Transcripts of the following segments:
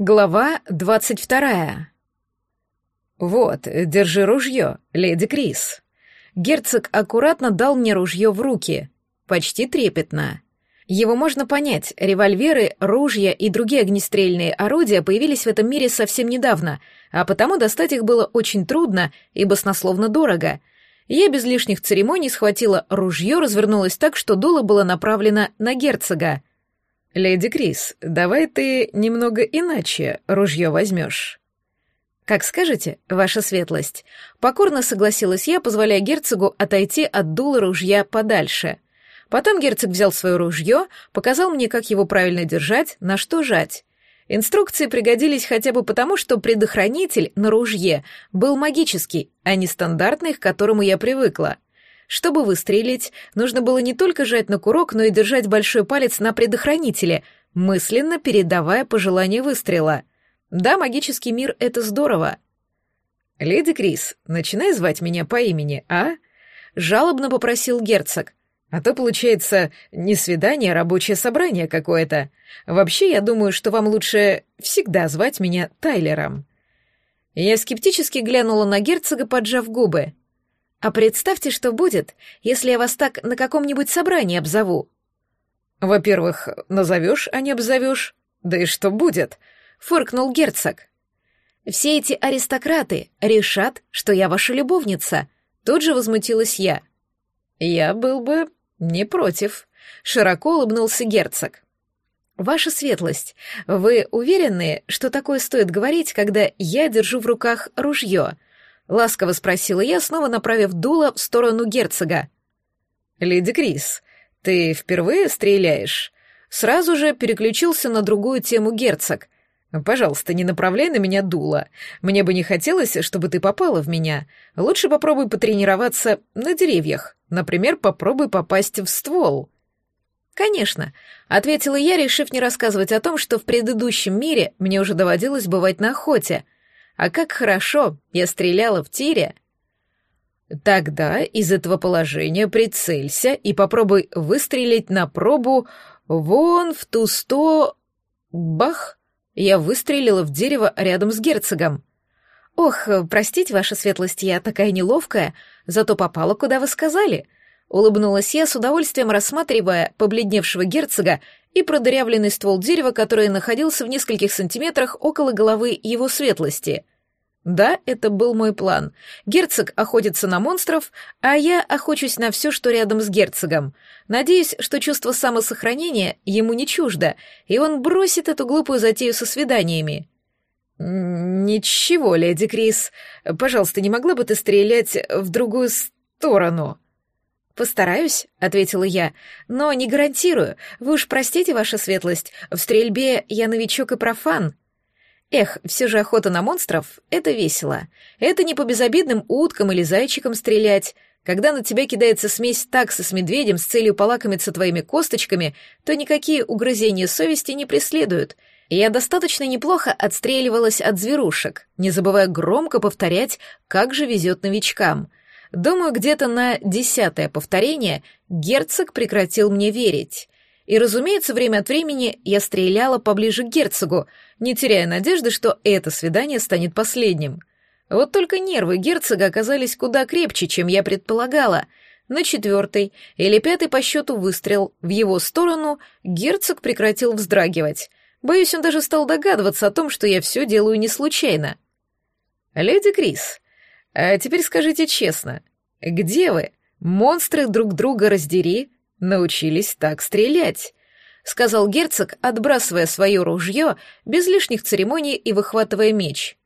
Глава двадцать вторая. «Вот, держи ружье, леди Крис». Герцог аккуратно дал мне ружье в руки, почти трепетно. Его можно понять, револьверы, ружья и другие огнестрельные орудия появились в этом мире совсем недавно, а потому достать их было очень трудно и баснословно дорого. Я без лишних церемоний схватила ружье, развернулась так, что дуло было направлено на герцога. «Леди Крис, давай ты немного иначе ружье возьмешь». «Как скажете, ваша светлость». Покорно согласилась я, позволяя герцогу отойти от дула ружья подальше. Потом герцог взял свое ружье, показал мне, как его правильно держать, на что жать. Инструкции пригодились хотя бы потому, что предохранитель на ружье был магический, а не стандартный, к которому я привыкла — чтобы выстрелить, нужно было не только жать на курок, но и держать большой палец на предохранителе, мысленно передавая пожелание выстрела. Да, магический мир — это здорово. «Леди Крис, начинай звать меня по имени, а?» — жалобно попросил герцог. «А то, получается, не свидание, а рабочее собрание какое-то. Вообще, я думаю, что вам лучше всегда звать меня Тайлером». Я скептически глянула на герцога, поджав губы. А представьте, что будет, если я вас так на каком-нибудь собрании обзову. Во-первых, назовешь, а не обзовешь. Да и что будет? Фыркнул герцог. Все эти аристократы решат, что я ваша любовница. Тут же возмутилась я. Я был бы не против. Широко улыбнулся герцог. Ваша светлость, вы уверены, что такое стоит говорить, когда я держу в руках ружье? Ласково спросила я, снова направив дуло в сторону герцога. «Леди Крис, ты впервые стреляешь?» Сразу же переключился на другую тему герцог. «Пожалуйста, не направляй на меня дуло. Мне бы не хотелось, чтобы ты попала в меня. Лучше попробуй потренироваться на деревьях. Например, попробуй попасть в ствол». «Конечно», — ответила я, решив не рассказывать о том, что в предыдущем мире мне уже доводилось бывать на охоте — а как хорошо я стреляла в тире. Тогда из этого положения прицелься и попробуй выстрелить на пробу вон в ту сто... Бах! Я выстрелила в дерево рядом с герцогом. «Ох, простите, ваша светлость, я такая неловкая, зато попала, куда вы сказали», — улыбнулась я с удовольствием, рассматривая побледневшего герцога и продырявленный ствол дерева, который находился в нескольких сантиметрах около головы его светлости. Да, это был мой план. Герцог охотится на монстров, а я охочусь на все, что рядом с герцогом. Надеюсь, что чувство самосохранения ему не чуждо, и он бросит эту глупую затею со свиданиями. «Ничего, леди Крис. Пожалуйста, не могла бы ты стрелять в другую сторону?» «Постараюсь», — ответила я, — «но не гарантирую. Вы уж простите, ваша светлость, в стрельбе я новичок и профан». Эх, все же охота на монстров — это весело. Это не по безобидным уткам или зайчикам стрелять. Когда на тебя кидается смесь таксы с медведем с целью полакомиться твоими косточками, то никакие угрызения совести не преследуют. Я достаточно неплохо отстреливалась от зверушек, не забывая громко повторять, как же везет новичкам — Думаю, где-то на десятое повторение герцог прекратил мне верить. И, разумеется, время от времени я стреляла поближе к герцогу, не теряя надежды, что это свидание станет последним. Вот только нервы герцога оказались куда крепче, чем я предполагала. На четвертый или пятый по счету выстрел в его сторону герцог прекратил вздрагивать. Боюсь, он даже стал догадываться о том, что я все делаю не случайно. «Леди Крис, а теперь скажите честно, где вы, монстры друг друга раздери, научились так стрелять?» — сказал герцог, отбрасывая свое ружье без лишних церемоний и выхватывая меч.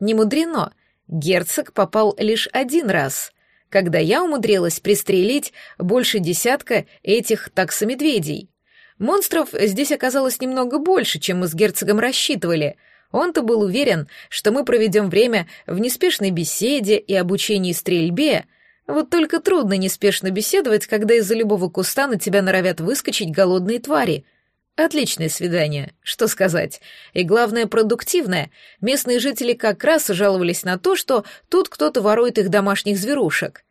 Не мудрено, герцог попал лишь один раз, когда я умудрилась пристрелить больше десятка этих таксомедведей. Монстров здесь оказалось немного больше, чем мы с герцогом рассчитывали — он-то был уверен, что мы проведем время в неспешной беседе и обучении стрельбе, вот только трудно неспешно беседовать, когда из-за любого куста на тебя норовят выскочить голодные твари. Отличное свидание, что сказать. И главное, продуктивное. Местные жители как раз жаловались на то, что тут кто-то ворует их домашних зверушек.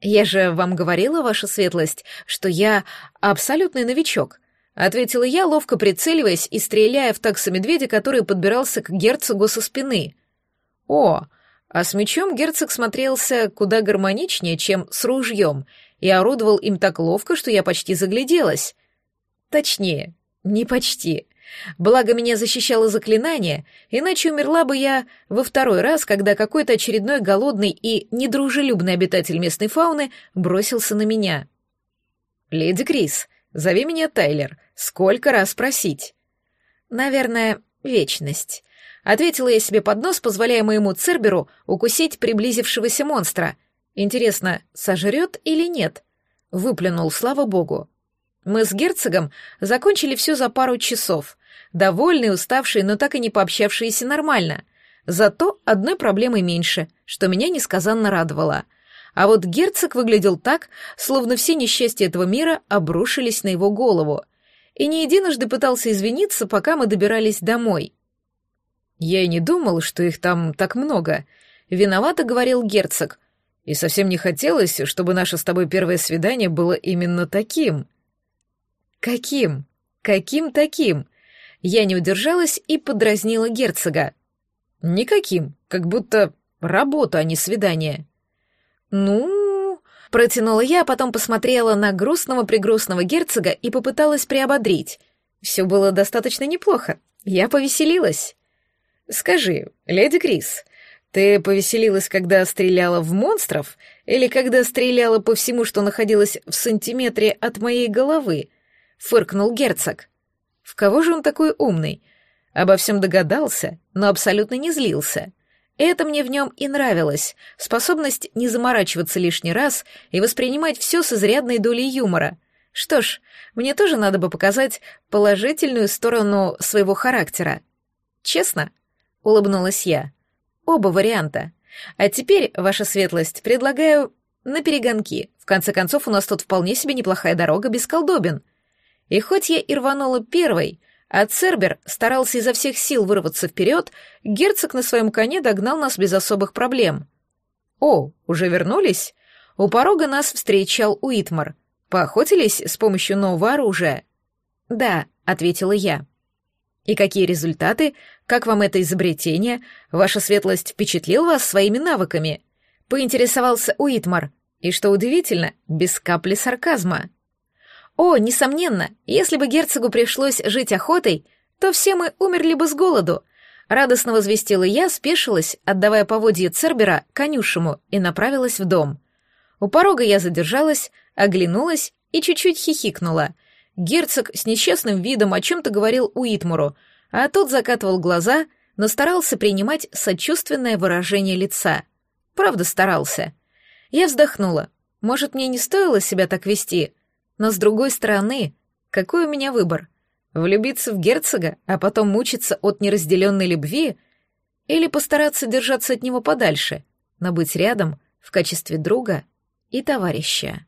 Я же вам говорила, ваша светлость, что я абсолютный новичок. — ответила я, ловко прицеливаясь и стреляя в такса-медведя, который подбирался к герцогу со спины. «О, а с мечом герцог смотрелся куда гармоничнее, чем с ружьем, и орудовал им так ловко, что я почти загляделась. Точнее, не почти. Благо меня защищало заклинание, иначе умерла бы я во второй раз, когда какой-то очередной голодный и недружелюбный обитатель местной фауны бросился на меня. «Леди Крис, зови меня Тайлер. Сколько раз просить?» «Наверное, вечность», — ответила я себе под нос, позволяя моему Церберу укусить приблизившегося монстра. «Интересно, сожрет или нет?» Выплюнул, слава богу. Мы с герцогом закончили все за пару часов, довольные, уставшие, но так и не пообщавшиеся нормально. Зато одной проблемой меньше, что меня несказанно радовало. А вот герцог выглядел так, словно все несчастья этого мира обрушились на его голову. И не единожды пытался извиниться, пока мы добирались домой. «Я и не думал, что их там так много», — виновато говорил герцог. «И совсем не хотелось, чтобы наше с тобой первое свидание было именно таким». «Каким? Каким таким?» Я не удержалась и подразнила герцога. «Никаким, как будто работа, а не свидание». «Ну...» — протянула я, а потом посмотрела на грустного-пригрустного герцога и попыталась приободрить. Все было достаточно неплохо. Я повеселилась. «Скажи, леди Крис, ты повеселилась, когда стреляла в монстров или когда стреляла по всему, что находилось в сантиметре от моей головы?» — фыркнул герцог. В кого же он такой умный? Обо всем догадался, но абсолютно не злился. Это мне в нем и нравилось, способность не заморачиваться лишний раз и воспринимать все с изрядной долей юмора. Что ж, мне тоже надо бы показать положительную сторону своего характера. Честно, улыбнулась я. Оба варианта. А теперь, ваша светлость, предлагаю на перегонки. В конце концов, у нас тут вполне себе неплохая дорога без колдобин. И хоть я и рванула первой, а Цербер старался изо всех сил вырваться вперед, герцог на своем коне догнал нас без особых проблем. «О, уже вернулись?» У порога нас встречал Уитмар. «Поохотились с помощью нового оружия?» «Да», — ответила я. «И какие результаты? Как вам это изобретение? Ваша светлость впечатлил вас своими навыками?» Поинтересовался Уитмар. И что удивительно, без капли сарказма. О, несомненно, если бы герцогу пришлось жить охотой, то все мы умерли бы с голоду. Радостно возвестила я, спешилась, отдавая поводье Цербера конюшему и направилась в дом. У порога я задержалась, оглянулась и чуть-чуть хихикнула. Герцог с несчастным видом о чем-то говорил Уитмуру, а тот закатывал глаза, но старался принимать сочувственное выражение лица. Правда, старался. Я вздохнула. Может, мне не стоило себя так вести? Но с другой стороны, какой у меня выбор? Влюбиться в герцога, а потом мучиться от неразделенной любви? Или постараться держаться от него подальше, но быть рядом в качестве друга и товарища?